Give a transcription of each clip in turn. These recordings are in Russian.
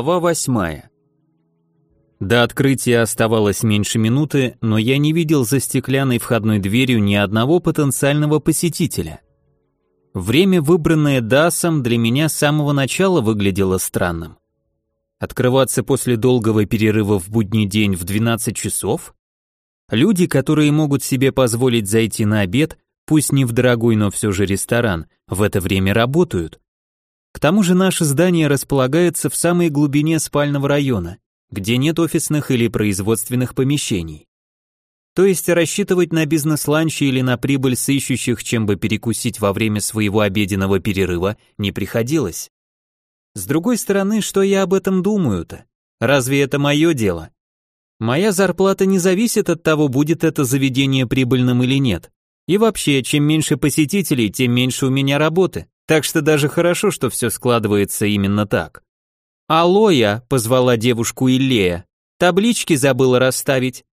Глава восьмая. До открытия оставалось меньше минуты, но я не видел за стеклянной входной дверью ни одного потенциального посетителя. Время, выбранное Дасом, для меня с самого начала выглядело странным. Открываться после долгого перерыва в будний день в 12 часов? Люди, которые могут себе позволить зайти на обед, пусть не в дорогой, но все же ресторан, в это время работают. К тому же наше здание располагается в самой глубине спального района, где нет офисных или производственных помещений. То есть рассчитывать на бизнес-ланчи или на прибыль с чем бы перекусить во время своего обеденного перерыва, не приходилось. С другой стороны, что я об этом думаю-то? Разве это мое дело? Моя зарплата не зависит от того, будет это заведение прибыльным или нет. И вообще, чем меньше посетителей, тем меньше у меня работы. Так что даже хорошо, что все складывается именно так. «Алоя», — позвала девушку Иллея, — «таблички забыла расставить».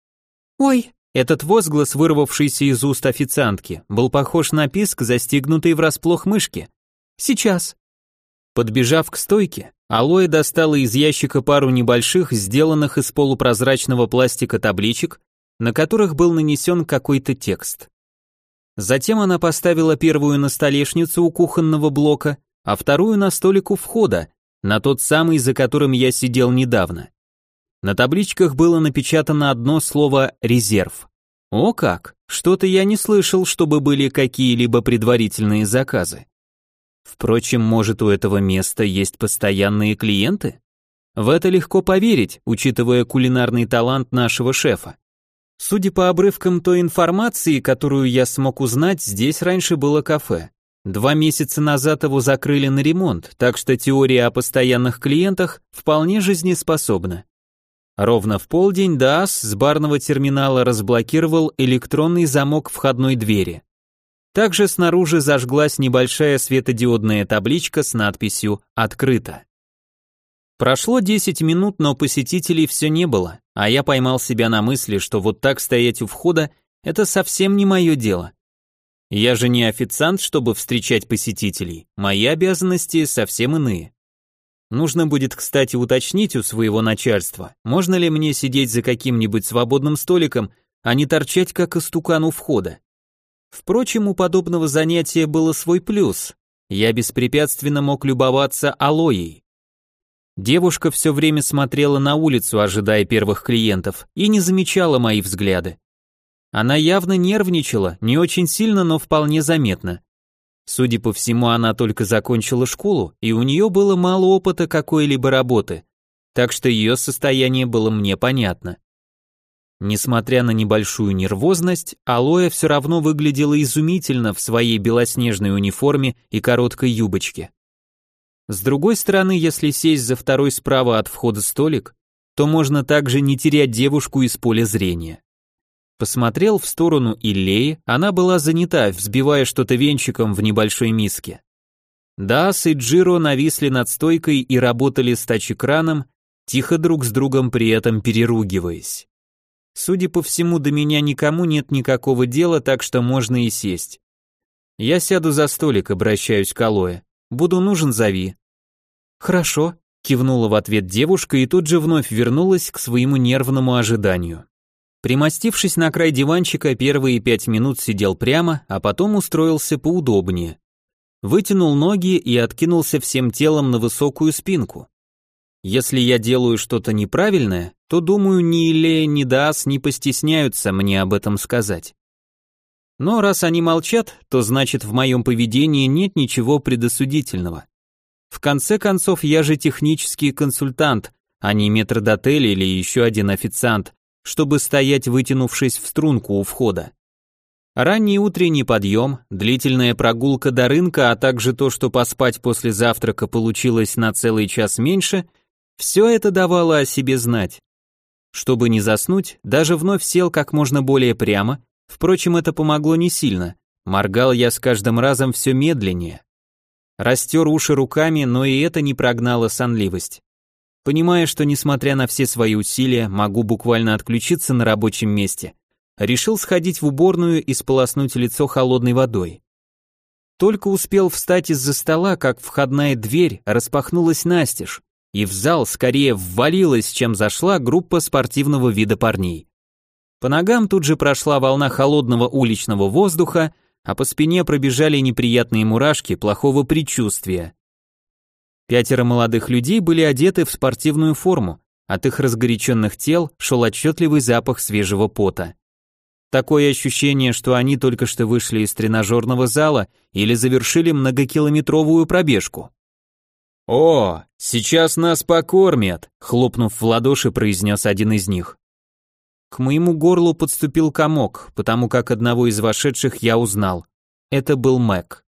«Ой», этот возглас, вырвавшийся из уст официантки, был похож на писк, застигнутый врасплох мышки. «Сейчас». Подбежав к стойке, Алоя достала из ящика пару небольших, сделанных из полупрозрачного пластика табличек, на которых был нанесен какой-то текст. Затем она поставила первую на столешницу у кухонного блока, а вторую на столик у входа, на тот самый, за которым я сидел недавно. На табличках было напечатано одно слово «резерв». О как! Что-то я не слышал, чтобы были какие-либо предварительные заказы. Впрочем, может у этого места есть постоянные клиенты? В это легко поверить, учитывая кулинарный талант нашего шефа. Судя по обрывкам той информации, которую я смог узнать, здесь раньше было кафе. Два месяца назад его закрыли на ремонт, так что теория о постоянных клиентах вполне жизнеспособна. Ровно в полдень ДАС с барного терминала разблокировал электронный замок входной двери. Также снаружи зажглась небольшая светодиодная табличка с надписью «Открыто». Прошло 10 минут, но посетителей все не было, а я поймал себя на мысли, что вот так стоять у входа – это совсем не мое дело. Я же не официант, чтобы встречать посетителей, мои обязанности совсем иные. Нужно будет, кстати, уточнить у своего начальства, можно ли мне сидеть за каким-нибудь свободным столиком, а не торчать как истукан у входа. Впрочем, у подобного занятия было свой плюс. Я беспрепятственно мог любоваться алоей. Девушка все время смотрела на улицу, ожидая первых клиентов, и не замечала мои взгляды. Она явно нервничала, не очень сильно, но вполне заметно. Судя по всему, она только закончила школу, и у нее было мало опыта какой-либо работы, так что ее состояние было мне понятно. Несмотря на небольшую нервозность, Алоя все равно выглядела изумительно в своей белоснежной униформе и короткой юбочке. С другой стороны, если сесть за второй справа от входа столик, то можно также не терять девушку из поля зрения. Посмотрел в сторону Иллеи, она была занята, взбивая что-то венчиком в небольшой миске. Дас и Джиро нависли над стойкой и работали с тач-экраном, тихо друг с другом при этом переругиваясь. Судя по всему, до меня никому нет никакого дела, так что можно и сесть. Я сяду за столик, обращаюсь к Алое. Буду нужен, зови. Хорошо, кивнула в ответ девушка и тут же вновь вернулась к своему нервному ожиданию. Примостившись на край диванчика, первые пять минут сидел прямо, а потом устроился поудобнее. Вытянул ноги и откинулся всем телом на высокую спинку. Если я делаю что-то неправильное, то, думаю, ни Илея, ни Даас не постесняются мне об этом сказать. Но раз они молчат, то значит в моем поведении нет ничего предосудительного. В конце концов, я же технический консультант, а не метрдотель или еще один официант, чтобы стоять вытянувшись в струнку у входа. Ранний утренний подъем, длительная прогулка до рынка, а также то, что поспать после завтрака получилось на целый час меньше, все это давало о себе знать. Чтобы не заснуть, даже вновь сел как можно более прямо, Впрочем, это помогло не сильно. Моргал я с каждым разом все медленнее. Растер уши руками, но и это не прогнало сонливость. Понимая, что несмотря на все свои усилия, могу буквально отключиться на рабочем месте, решил сходить в уборную и сполоснуть лицо холодной водой. Только успел встать из-за стола, как входная дверь распахнулась настежь, и в зал скорее ввалилась, чем зашла группа спортивного вида парней. По ногам тут же прошла волна холодного уличного воздуха, а по спине пробежали неприятные мурашки плохого предчувствия. Пятеро молодых людей были одеты в спортивную форму, от их разгоряченных тел шел отчетливый запах свежего пота. Такое ощущение, что они только что вышли из тренажерного зала или завершили многокилометровую пробежку. «О, сейчас нас покормят!» — хлопнув в ладоши, произнес один из них. К моему горлу подступил комок, потому как одного из вошедших я узнал. Это был Мэг.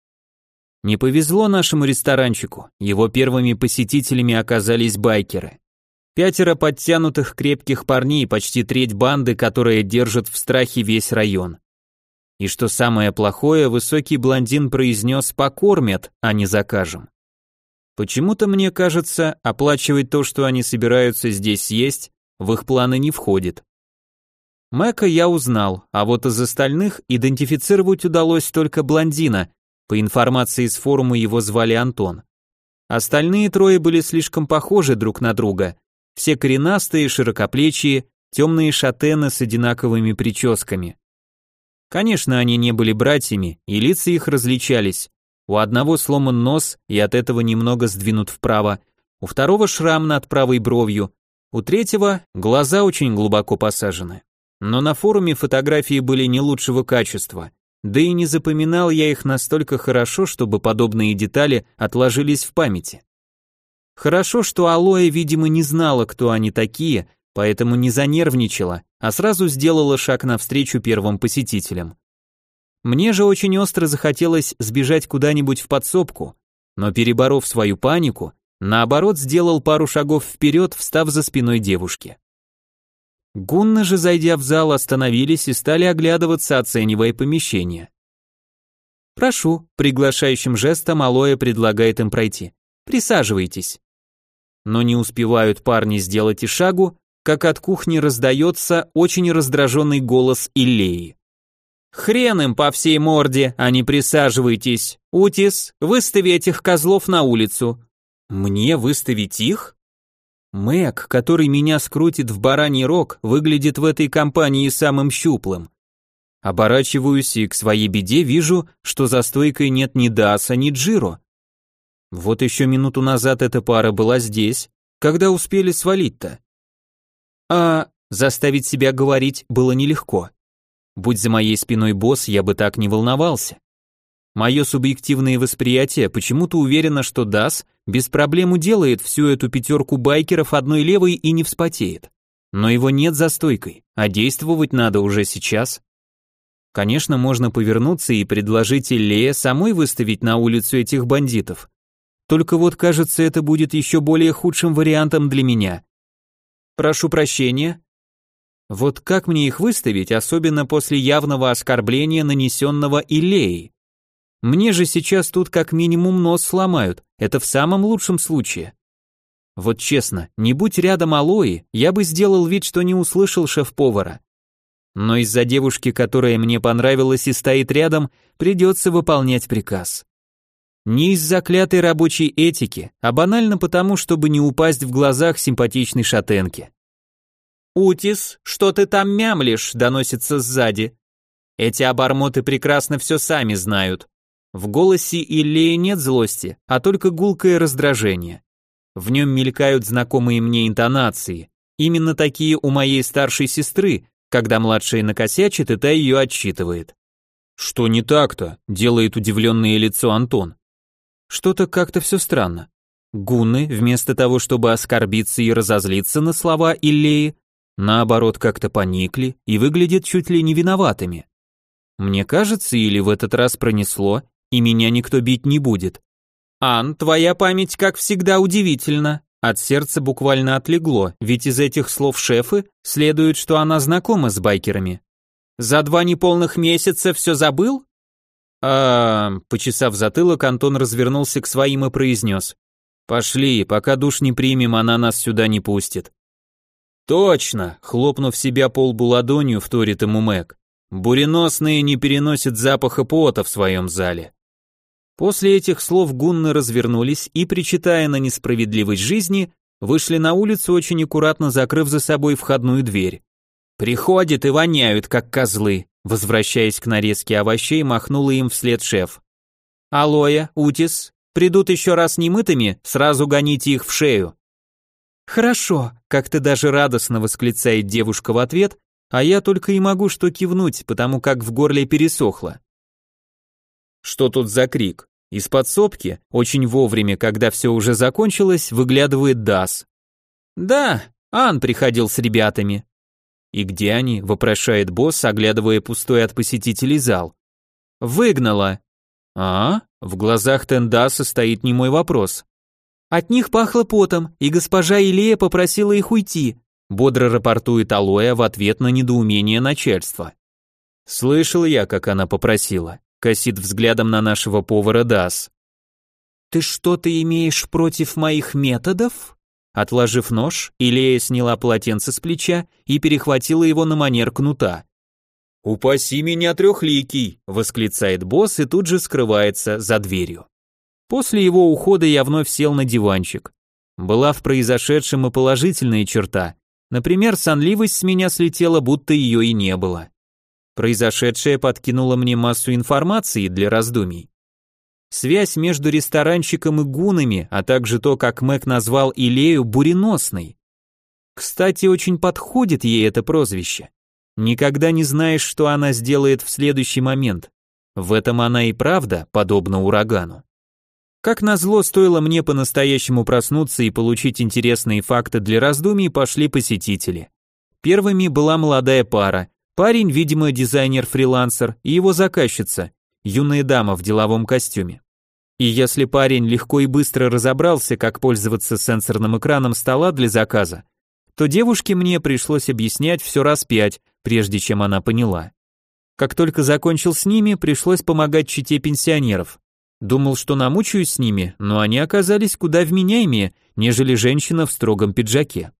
Не повезло нашему ресторанчику, его первыми посетителями оказались байкеры. Пятеро подтянутых крепких парней, почти треть банды, которая держит в страхе весь район. И что самое плохое, высокий блондин произнес «покормят, а не закажем». Почему-то мне кажется, оплачивать то, что они собираются здесь съесть, в их планы не входит. Мэка я узнал, а вот из остальных идентифицировать удалось только блондина, по информации из форума его звали Антон. Остальные трое были слишком похожи друг на друга, все коренастые, широкоплечие, темные шатены с одинаковыми прическами. Конечно, они не были братьями, и лица их различались. У одного сломан нос и от этого немного сдвинут вправо, у второго шрам над правой бровью, у третьего глаза очень глубоко посажены. Но на форуме фотографии были не лучшего качества, да и не запоминал я их настолько хорошо, чтобы подобные детали отложились в памяти. Хорошо, что Алоэ, видимо, не знала, кто они такие, поэтому не занервничала, а сразу сделала шаг навстречу первым посетителям. Мне же очень остро захотелось сбежать куда-нибудь в подсобку, но переборов свою панику, наоборот сделал пару шагов вперед, встав за спиной девушки. Гунны же, зайдя в зал, остановились и стали оглядываться, оценивая помещение. «Прошу», — приглашающим жестом Алоэ предлагает им пройти. «Присаживайтесь» но не успевают парни сделать и шагу, как от кухни раздается очень раздраженный голос Иллеи. «Хрен им по всей морде, а не присаживайтесь. Утис, выстави этих козлов на улицу». «Мне выставить их?» Мэг, который меня скрутит в бараний рог, выглядит в этой компании самым щуплым. Оборачиваюсь и к своей беде вижу, что за стойкой нет ни Даса, ни Джиро. Вот еще минуту назад эта пара была здесь, когда успели свалить-то. А заставить себя говорить было нелегко. Будь за моей спиной босс, я бы так не волновался. Мое субъективное восприятие почему-то уверено, что Дас без проблем уделает всю эту пятерку байкеров одной левой и не вспотеет. Но его нет за стойкой, а действовать надо уже сейчас. Конечно, можно повернуться и предложить Иллее самой выставить на улицу этих бандитов, только вот, кажется, это будет еще более худшим вариантом для меня. Прошу прощения. Вот как мне их выставить, особенно после явного оскорбления, нанесенного Илеей? Мне же сейчас тут как минимум нос сломают, это в самом лучшем случае. Вот честно, не будь рядом Алои, я бы сделал вид, что не услышал шеф-повара. Но из-за девушки, которая мне понравилась и стоит рядом, придется выполнять приказ. Не из-за клятой рабочей этики, а банально потому, чтобы не упасть в глазах симпатичной шатенки. «Утис, что ты там мямлишь?» – доносится сзади. Эти обормоты прекрасно все сами знают. В голосе Иллея нет злости, а только гулкое раздражение. В нем мелькают знакомые мне интонации. Именно такие у моей старшей сестры, когда младшая накосячит, и та ее отчитывает. «Что не так-то?» – делает удивленное лицо Антон. Что-то как-то все странно. Гунны, вместо того, чтобы оскорбиться и разозлиться на слова Иллеи, наоборот как-то поникли и выглядят чуть ли не виноватыми. Мне кажется, или в этот раз пронесло, и меня никто бить не будет. Ан, твоя память, как всегда, удивительна. От сердца буквально отлегло, ведь из этих слов шефы следует, что она знакома с байкерами. За два неполных месяца все забыл? а Почесав затылок, Антон развернулся к своим и произнес. «Пошли, пока душ не примем, она нас сюда не пустит». «Точно!» — хлопнув себя по лбу ладонью, вторит ему Мэг. «Буреносные не переносят запаха пота в своем зале». После этих слов гунны развернулись и, причитая на несправедливость жизни, вышли на улицу, очень аккуратно закрыв за собой входную дверь. «Приходят и воняют, как козлы», возвращаясь к нарезке овощей, махнула им вслед шеф. «Алоя, Утис, придут еще раз немытыми, сразу гоните их в шею». «Хорошо», как-то даже радостно восклицает девушка в ответ, а я только и могу что кивнуть, потому как в горле пересохло. Что тут за крик? Из подсобки, очень вовремя, когда все уже закончилось, выглядывает Дас. «Да, Ан приходил с ребятами». «И где они?» – вопрошает босс, оглядывая пустой от посетителей зал. «Выгнала». «А?» – в глазах Тендаса стоит немой вопрос. От них пахло потом, и госпожа Илея попросила их уйти, бодро рапортует Алоя в ответ на недоумение начальства. Слышал я, как она попросила. Косит взглядом на нашего повара Дас. Ты что-то имеешь против моих методов? Отложив нож, Илея сняла полотенце с плеча и перехватила его на манер кнута. «Упаси меня, трехликий!» — восклицает босс и тут же скрывается за дверью. После его ухода я вновь сел на диванчик. Была в произошедшем и положительная черта. Например, сонливость с меня слетела, будто ее и не было. Произошедшее подкинуло мне массу информации для раздумий. Связь между ресторанчиком и гунами, а также то, как Мэг назвал Илею буреносной. Кстати, очень подходит ей это прозвище. Никогда не знаешь, что она сделает в следующий момент. В этом она и правда подобна урагану. Как назло, стоило мне по-настоящему проснуться и получить интересные факты для раздумий, пошли посетители. Первыми была молодая пара. Парень, видимо, дизайнер-фрилансер, и его заказчица, юная дама в деловом костюме. И если парень легко и быстро разобрался, как пользоваться сенсорным экраном стола для заказа, то девушке мне пришлось объяснять все раз пять, прежде чем она поняла. Как только закончил с ними, пришлось помогать чите пенсионеров. Думал, что намучаюсь с ними, но они оказались куда вменяемее, нежели женщина в строгом пиджаке.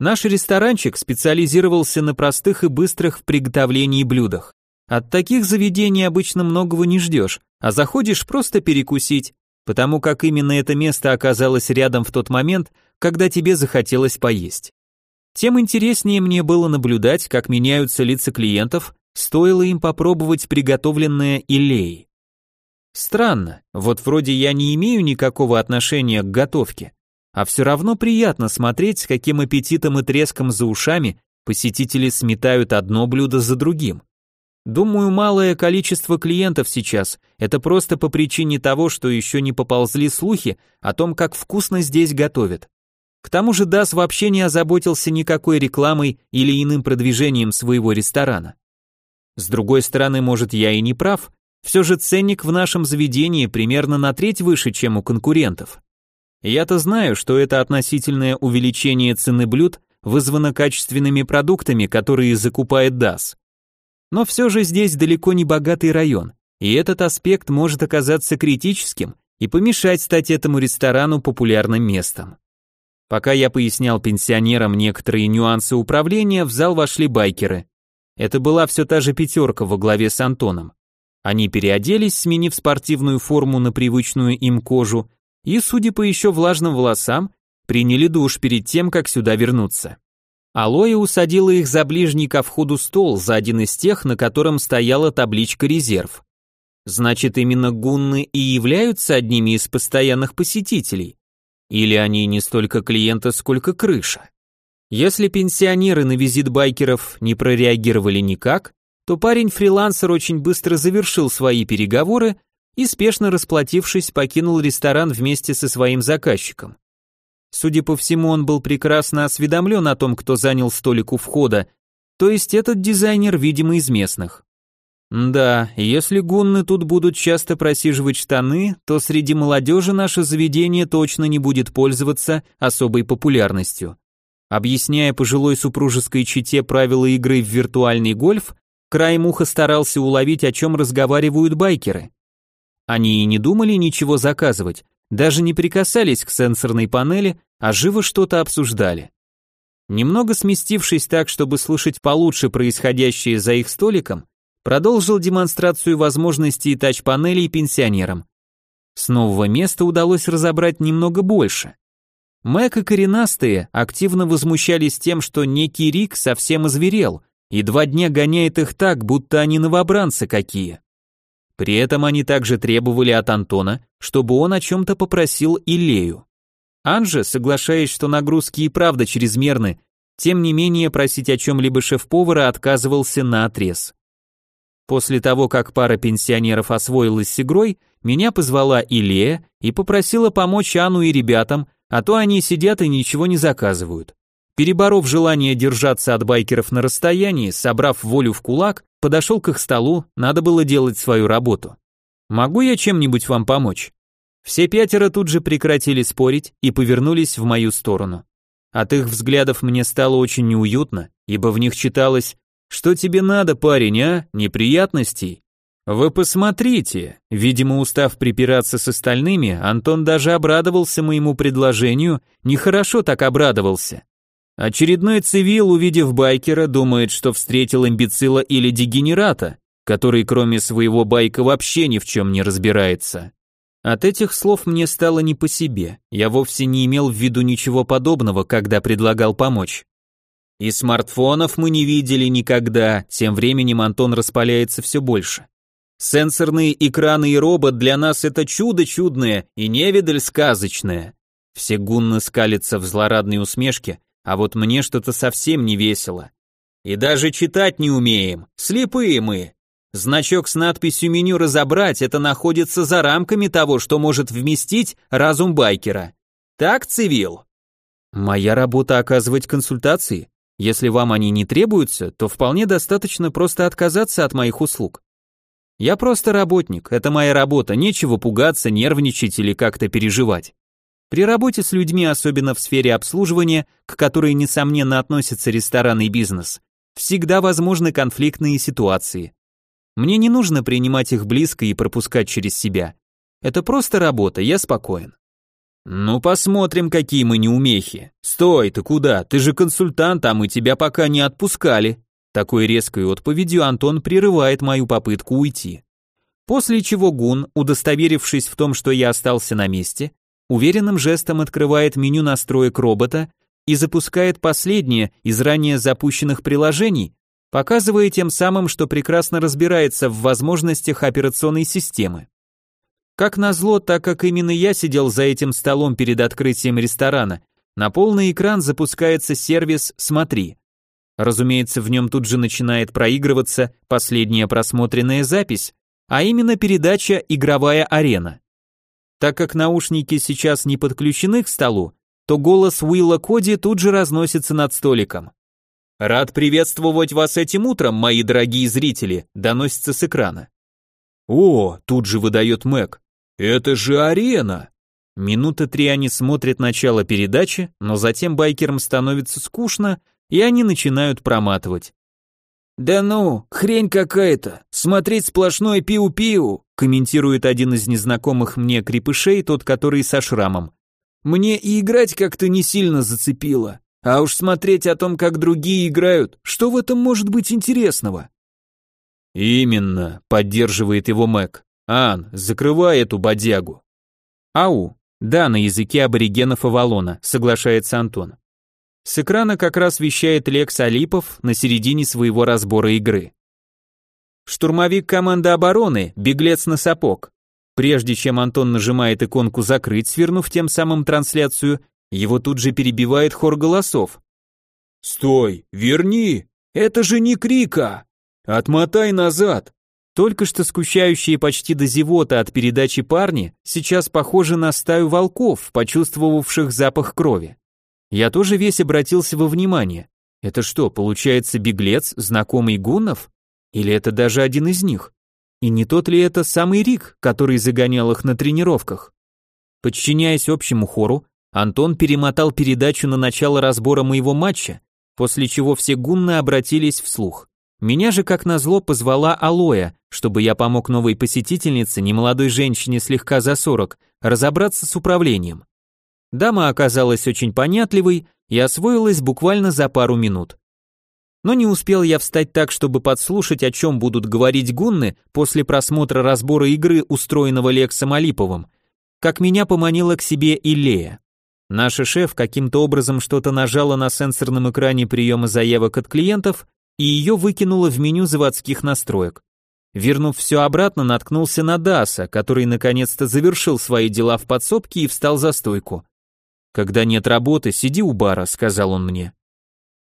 Наш ресторанчик специализировался на простых и быстрых в приготовлении блюдах. От таких заведений обычно многого не ждешь, а заходишь просто перекусить, потому как именно это место оказалось рядом в тот момент, когда тебе захотелось поесть. Тем интереснее мне было наблюдать, как меняются лица клиентов, стоило им попробовать приготовленное Илей. Странно, вот вроде я не имею никакого отношения к готовке, а все равно приятно смотреть, с каким аппетитом и треском за ушами посетители сметают одно блюдо за другим. Думаю, малое количество клиентов сейчас – это просто по причине того, что еще не поползли слухи о том, как вкусно здесь готовят. К тому же Дас вообще не озаботился никакой рекламой или иным продвижением своего ресторана. С другой стороны, может, я и не прав, все же ценник в нашем заведении примерно на треть выше, чем у конкурентов. Я-то знаю, что это относительное увеличение цены блюд вызвано качественными продуктами, которые закупает ДАС. Но все же здесь далеко не богатый район, и этот аспект может оказаться критическим и помешать стать этому ресторану популярным местом. Пока я пояснял пенсионерам некоторые нюансы управления, в зал вошли байкеры. Это была все та же пятерка во главе с Антоном. Они переоделись, сменив спортивную форму на привычную им кожу, и, судя по еще влажным волосам, приняли душ перед тем, как сюда вернуться. Алоя усадила их за ближний ко входу стол, за один из тех, на котором стояла табличка «Резерв». Значит, именно гунны и являются одними из постоянных посетителей? Или они не столько клиенты, сколько крыша? Если пенсионеры на визит байкеров не прореагировали никак, то парень-фрилансер очень быстро завершил свои переговоры и, спешно расплатившись, покинул ресторан вместе со своим заказчиком. Судя по всему, он был прекрасно осведомлен о том, кто занял столик у входа, то есть этот дизайнер, видимо, из местных. Да, если гунны тут будут часто просиживать штаны, то среди молодежи наше заведение точно не будет пользоваться особой популярностью. Объясняя пожилой супружеской чете правила игры в виртуальный гольф, Краем уха старался уловить, о чем разговаривают байкеры. Они и не думали ничего заказывать, даже не прикасались к сенсорной панели, а живо что-то обсуждали. Немного сместившись так, чтобы слышать получше происходящее за их столиком, продолжил демонстрацию возможностей тач-панелей пенсионерам. С нового места удалось разобрать немного больше. Мэг и коренастые активно возмущались тем, что некий Рик совсем озверел и два дня гоняет их так, будто они новобранцы какие. При этом они также требовали от Антона, чтобы он о чем-то попросил Илею. Анже, соглашаясь, что нагрузки и правда чрезмерны, тем не менее просить о чем-либо шеф-повара отказывался на отрез. После того, как пара пенсионеров освоилась с игрой, меня позвала Илея и попросила помочь Анну и ребятам, а то они сидят и ничего не заказывают. Переборов желание держаться от байкеров на расстоянии, собрав волю в кулак, подошел к их столу, надо было делать свою работу. «Могу я чем-нибудь вам помочь?» Все пятеро тут же прекратили спорить и повернулись в мою сторону. От их взглядов мне стало очень неуютно, ибо в них читалось «Что тебе надо, парень, а? Неприятностей?» «Вы посмотрите!» Видимо, устав припираться с остальными, Антон даже обрадовался моему предложению, нехорошо так обрадовался. Очередной цивил, увидев байкера, думает, что встретил имбецила или дегенерата, который кроме своего байка вообще ни в чем не разбирается. От этих слов мне стало не по себе. Я вовсе не имел в виду ничего подобного, когда предлагал помочь. И смартфонов мы не видели никогда, тем временем Антон распаляется все больше. Сенсорные экраны и робот для нас это чудо чудное и невидаль сказочное. Все гунны скалятся в злорадной усмешке, а вот мне что-то совсем не весело. И даже читать не умеем, слепые мы. Значок с надписью меню разобрать, это находится за рамками того, что может вместить разум байкера. Так, Цивил? Моя работа оказывать консультации. Если вам они не требуются, то вполне достаточно просто отказаться от моих услуг. Я просто работник, это моя работа, нечего пугаться, нервничать или как-то переживать. При работе с людьми, особенно в сфере обслуживания, к которой, несомненно, относится ресторанный бизнес, всегда возможны конфликтные ситуации. Мне не нужно принимать их близко и пропускать через себя. Это просто работа, я спокоен. Ну посмотрим, какие мы неумехи. Стой, ты куда? Ты же консультант, а мы тебя пока не отпускали. Такой резкой отповедью Антон прерывает мою попытку уйти. После чего Гун, удостоверившись в том, что я остался на месте, уверенным жестом открывает меню настроек робота и запускает последнее из ранее запущенных приложений, показывая тем самым, что прекрасно разбирается в возможностях операционной системы. Как назло, так как именно я сидел за этим столом перед открытием ресторана, на полный экран запускается сервис «Смотри». Разумеется, в нем тут же начинает проигрываться последняя просмотренная запись, а именно передача «Игровая арена». Так как наушники сейчас не подключены к столу, то голос Уилла Коди тут же разносится над столиком. «Рад приветствовать вас этим утром, мои дорогие зрители», доносится с экрана. «О», тут же выдает Мэг, «это же арена!» Минуты три они смотрят начало передачи, но затем байкерам становится скучно, и они начинают проматывать. «Да ну, хрень какая-то, смотреть сплошное пиу-пиу», комментирует один из незнакомых мне крепышей, тот, который со шрамом. «Мне и играть как-то не сильно зацепило». А уж смотреть о том, как другие играют, что в этом может быть интересного? Именно, поддерживает его Мэг. Ан, закрывай эту бодягу. Ау, да, на языке аборигенов Авалона, соглашается Антон. С экрана как раз вещает Лекс Алипов на середине своего разбора игры. Штурмовик команды обороны, беглец на сапог. Прежде чем Антон нажимает иконку «Закрыть», свернув тем самым трансляцию, его тут же перебивает хор голосов. «Стой! Верни! Это же не Крика! Отмотай назад!» Только что скучающие почти до зевота от передачи парни сейчас похожи на стаю волков, почувствовавших запах крови. Я тоже весь обратился во внимание. Это что, получается беглец, знакомый гуннов? Или это даже один из них? И не тот ли это самый Рик, который загонял их на тренировках? Подчиняясь общему хору, Антон перемотал передачу на начало разбора моего матча, после чего все гунны обратились вслух. Меня же, как назло, позвала Алоя, чтобы я помог новой посетительнице, немолодой женщине слегка за 40, разобраться с управлением. Дама оказалась очень понятливой и освоилась буквально за пару минут. Но не успел я встать так, чтобы подслушать, о чем будут говорить гунны после просмотра разбора игры, устроенного Лексом Алиповым, как меня поманила к себе Илея. Наша шеф каким-то образом что-то нажала на сенсорном экране приема заявок от клиентов и ее выкинула в меню заводских настроек. Вернув все обратно, наткнулся на Даса, который наконец-то завершил свои дела в подсобке и встал за стойку. «Когда нет работы, сиди у бара», — сказал он мне.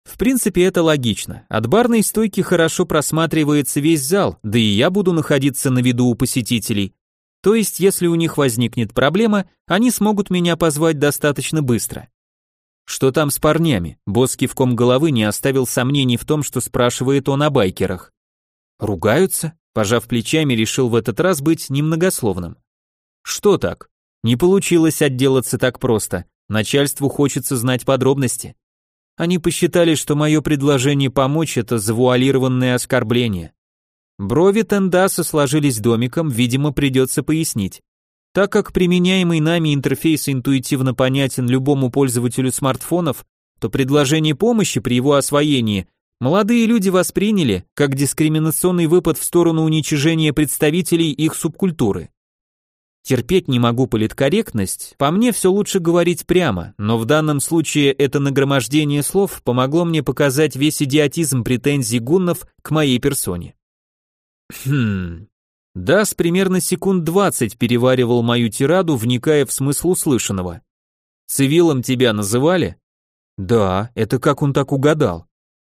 В принципе, это логично. От барной стойки хорошо просматривается весь зал, да и я буду находиться на виду у посетителей. То есть, если у них возникнет проблема, они смогут меня позвать достаточно быстро. Что там с парнями? Босс кивком головы не оставил сомнений в том, что спрашивает он о байкерах. Ругаются? Пожав плечами, решил в этот раз быть немногословным. Что так? Не получилось отделаться так просто. Начальству хочется знать подробности. Они посчитали, что мое предложение помочь – это завуалированное оскорбление. Брови Тендаса сложились домиком, видимо, придется пояснить. Так как применяемый нами интерфейс интуитивно понятен любому пользователю смартфонов, то предложение помощи при его освоении молодые люди восприняли как дискриминационный выпад в сторону уничижения представителей их субкультуры. Терпеть не могу политкорректность, по мне все лучше говорить прямо, но в данном случае это нагромождение слов помогло мне показать весь идиотизм претензий гуннов к моей персоне. Хм. Дас примерно секунд двадцать переваривал мою тираду, вникая в смысл услышанного. Цивилом тебя называли? Да, это как он так угадал.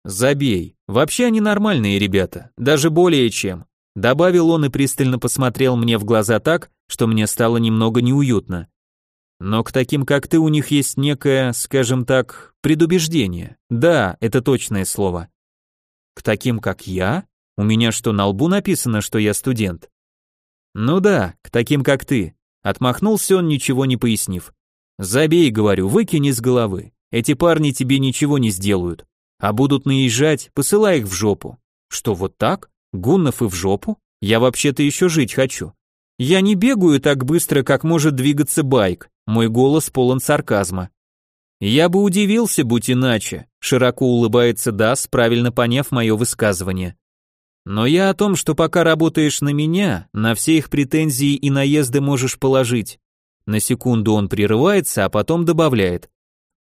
Забей. Вообще они нормальные ребята, даже более чем. Добавил он и пристально посмотрел мне в глаза так, что мне стало немного неуютно. Но к таким, как ты, у них есть некое, скажем так, предубеждение. Да, это точное слово. К таким, как я? У меня что, на лбу написано, что я студент? Ну да, к таким, как ты. Отмахнулся он, ничего не пояснив. Забей, говорю, выкини из головы. Эти парни тебе ничего не сделают. А будут наезжать, посылай их в жопу. Что, вот так? Гуннов и в жопу? Я вообще-то еще жить хочу. Я не бегаю так быстро, как может двигаться байк. Мой голос полон сарказма. Я бы удивился, будь иначе, широко улыбается Дас, правильно поняв мое высказывание. Но я о том, что пока работаешь на меня, на все их претензии и наезды можешь положить. На секунду он прерывается, а потом добавляет.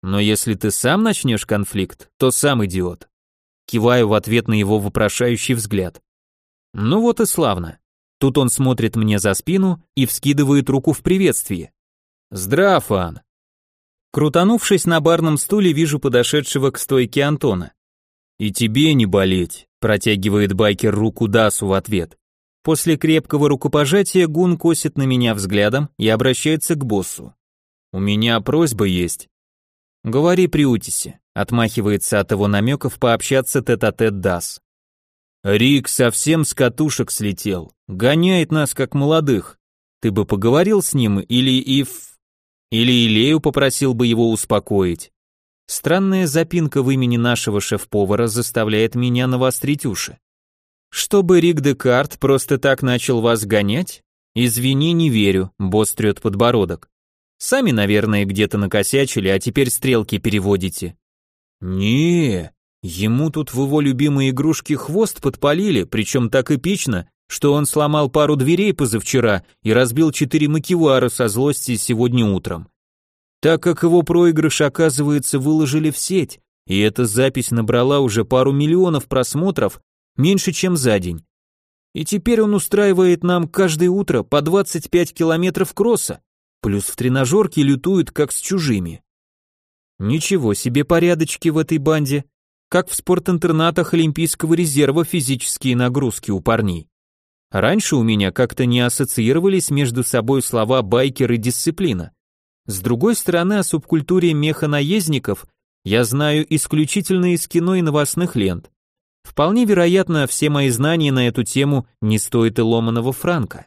Но если ты сам начнешь конфликт, то сам идиот. Киваю в ответ на его вопрошающий взгляд. Ну вот и славно. Тут он смотрит мне за спину и вскидывает руку в приветствии. Здрав, Ан. Крутанувшись на барном стуле, вижу подошедшего к стойке Антона. И тебе не болеть, протягивает байкер руку Дасу в ответ. После крепкого рукопожатия Гун косит на меня взглядом и обращается к боссу. У меня просьба есть. Говори при Утисе, отмахивается от его намеков пообщаться тет-а-тет -тет Дас. Рик совсем с катушек слетел, гоняет нас как молодых. Ты бы поговорил с ним или Ив... Или Илею попросил бы его успокоить. Странная запинка в имени нашего шеф-повара заставляет меня навострить уши. Чтобы Рик Декарт просто так начал вас гонять? Извини, не верю, босс трет подбородок. Сами, наверное, где-то накосячили, а теперь стрелки переводите. Не, Ему тут в его любимые игрушки хвост подпалили, причем так эпично, что он сломал пару дверей позавчера и разбил четыре макевара со злости сегодня утром. Так как его проигрыш, оказывается, выложили в сеть, и эта запись набрала уже пару миллионов просмотров, меньше чем за день. И теперь он устраивает нам каждое утро по 25 километров кросса, плюс в тренажерке лютует как с чужими. Ничего себе порядочки в этой банде, как в спортинтернатах Олимпийского резерва физические нагрузки у парней. Раньше у меня как-то не ассоциировались между собой слова байкер и дисциплина. С другой стороны, о субкультуре механаездников я знаю исключительно из кино и новостных лент. Вполне вероятно, все мои знания на эту тему не стоят и ломаного франка.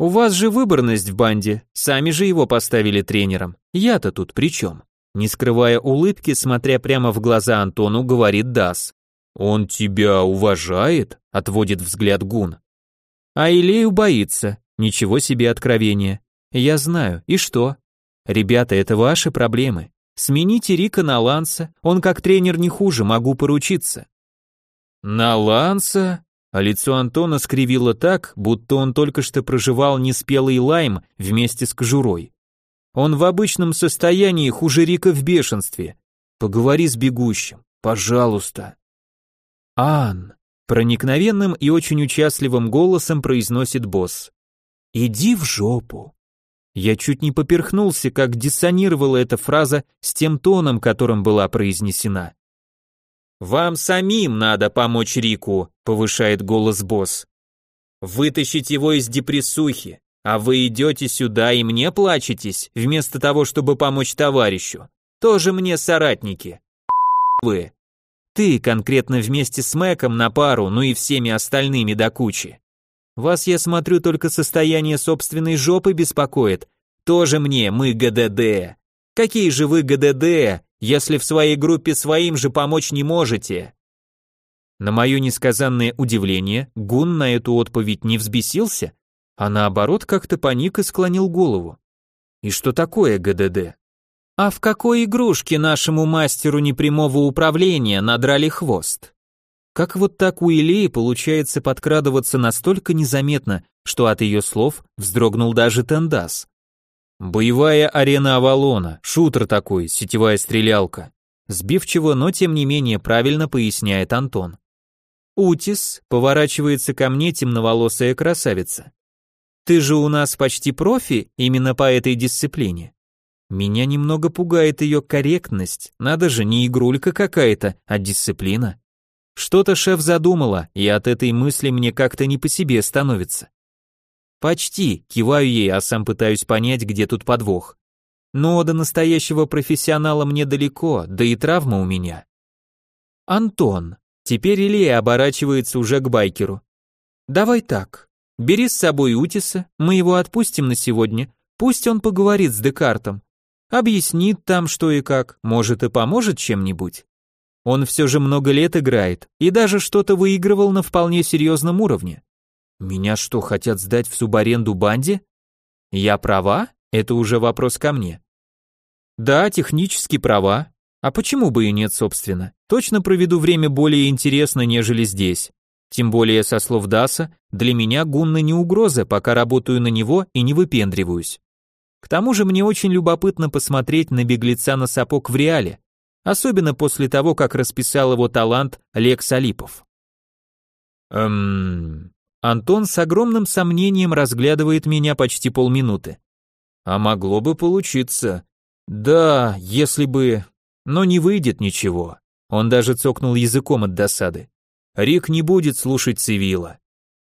У вас же выборность в банде, сами же его поставили тренером. Я-то тут при чем? Не скрывая улыбки, смотря прямо в глаза Антону, говорит Дас. «Он тебя уважает?» — отводит взгляд Гун. «А Илею боится. Ничего себе откровение. Я знаю. И что? Ребята, это ваши проблемы. Смените Рика на Ланса. Он как тренер не хуже, могу поручиться». «На Ланса?» А лицо Антона скривило так, будто он только что проживал неспелый лайм вместе с кожурой. Он в обычном состоянии хуже Рика в бешенстве. Поговори с бегущим, пожалуйста. Ан, проникновенным и очень участливым голосом произносит босс. Иди в жопу. Я чуть не поперхнулся, как диссонировала эта фраза с тем тоном, которым была произнесена. «Вам самим надо помочь Рику», — повышает голос босс. «Вытащить его из депрессухи, а вы идете сюда и мне плачетесь, вместо того, чтобы помочь товарищу. Тоже мне соратники. Вы. Ты конкретно вместе с Мэком на пару, ну и всеми остальными до кучи. Вас, я смотрю, только состояние собственной жопы беспокоит. Тоже мне, мы ГДД. Какие же вы ГДД, если в своей группе своим же помочь не можете? На мое несказанное удивление, Гун на эту отповедь не взбесился, а наоборот как-то паник и склонил голову. И что такое ГДД? А в какой игрушке нашему мастеру непрямого управления надрали хвост? Как вот так у Илии получается подкрадываться настолько незаметно, что от ее слов вздрогнул даже Тендас. Боевая арена Авалона, шутер такой, сетевая стрелялка. Сбивчиво, но тем не менее правильно поясняет Антон. Утис поворачивается ко мне темноволосая красавица. Ты же у нас почти профи именно по этой дисциплине. Меня немного пугает ее корректность, надо же, не игрулька какая-то, а дисциплина. Что-то шеф задумала, и от этой мысли мне как-то не по себе становится. Почти, киваю ей, а сам пытаюсь понять, где тут подвох. Но до настоящего профессионала мне далеко, да и травма у меня. Антон. Теперь Илья оборачивается уже к байкеру. Давай так. Бери с собой Утиса, мы его отпустим на сегодня. Пусть он поговорит с Декартом. Объяснит там, что и как, может и поможет чем-нибудь. Он все же много лет играет и даже что-то выигрывал на вполне серьезном уровне. Меня что, хотят сдать в субаренду банде? Я права? Это уже вопрос ко мне. Да, технически права. А почему бы и нет, собственно? Точно проведу время более интересно, нежели здесь. Тем более, со слов Даса, для меня Гунна не угроза, пока работаю на него и не выпендриваюсь. К тому же мне очень любопытно посмотреть на беглеца на сапог в реале, особенно после того, как расписал его талант Лекс Алипов. Эм... Антон с огромным сомнением разглядывает меня почти полминуты. А могло бы получиться. Да, если бы... Но не выйдет ничего. Он даже цокнул языком от досады. Рик не будет слушать цивила.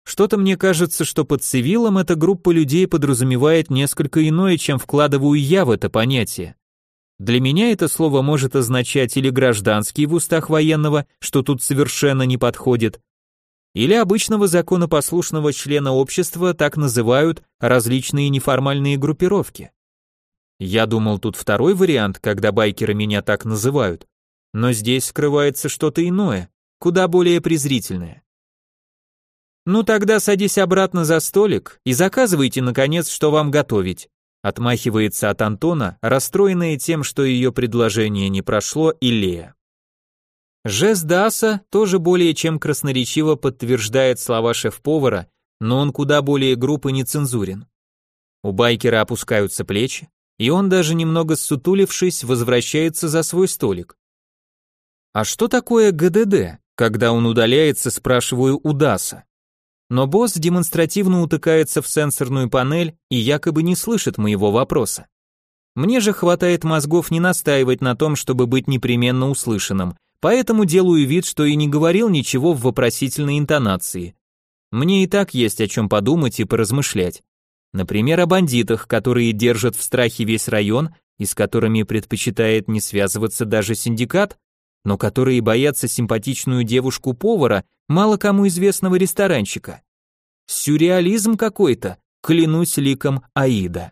Что-то мне кажется, что под цивилом эта группа людей подразумевает несколько иное, чем вкладываю я в это понятие. Для меня это слово может означать или гражданский в устах военного, что тут совершенно не подходит, или обычного законопослушного члена общества так называют различные неформальные группировки. Я думал, тут второй вариант, когда байкеры меня так называют, но здесь скрывается что-то иное, куда более презрительное. Ну тогда садись обратно за столик и заказывайте, наконец, что вам готовить. Отмахивается от Антона, расстроенная тем, что ее предложение не прошло, Илея. Жест Даса тоже более чем красноречиво подтверждает слова шеф-повара, но он куда более груб и нецензурен. У байкера опускаются плечи, и он даже немного ссутулившись возвращается за свой столик. А что такое ГДД? Когда он удаляется, спрашиваю у Даса но босс демонстративно утыкается в сенсорную панель и якобы не слышит моего вопроса. Мне же хватает мозгов не настаивать на том, чтобы быть непременно услышанным, поэтому делаю вид, что и не говорил ничего в вопросительной интонации. Мне и так есть о чем подумать и поразмышлять. Например, о бандитах, которые держат в страхе весь район и с которыми предпочитает не связываться даже синдикат, но которые боятся симпатичную девушку-повара, мало кому известного ресторанчика. Сюрреализм какой-то, клянусь ликом Аида.